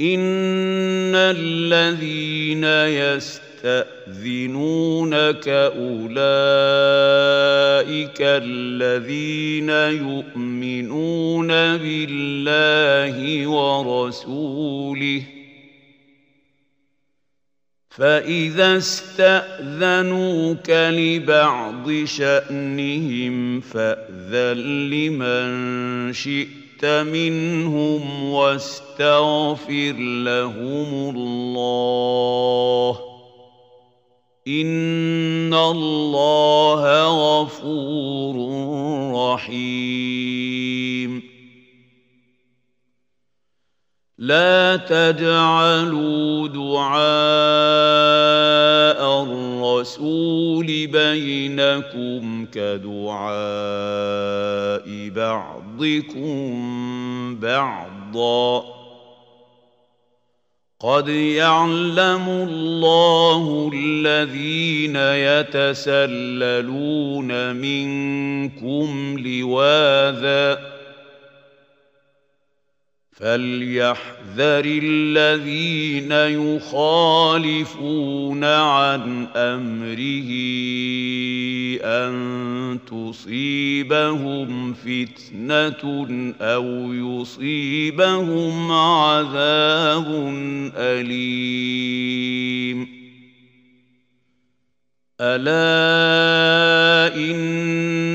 ان الذين يستاذنونك اولئك الذين يؤمنون بالله ورسوله فاذا استاذنوك لبعض شانهم فاذن لمن شئت منهم واستغفر لهم الله. إن الله غفور رحيم. لا تجعلوا دعاء الرسول بينكم كدعاء بعضكم بعضا. قد يعلم الله الذين يتسللون منكم لواذا. فليحذر الذين يخالفون عن أمره أن تصيبهم فتنة أو يصيبهم عذاب أليم. ألا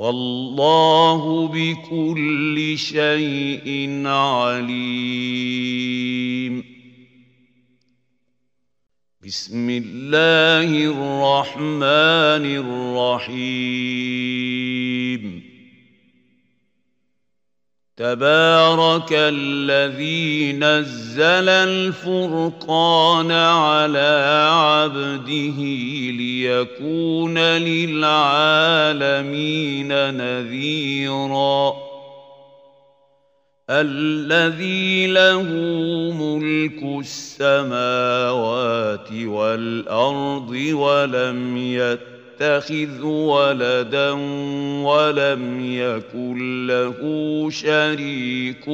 والله بكل شيء عليم. بسم الله الرحمن الرحيم. تبارك الذي نزل الفرقان على عبده ليكون للعالمين نذيرا. الذي له ملك السماوات والأرض ولم يتق يتخذ ولدا ولم يكن له شريك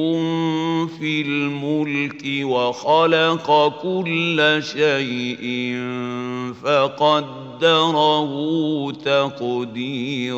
في الملك وخلق كل شيء فقدره تقديرا.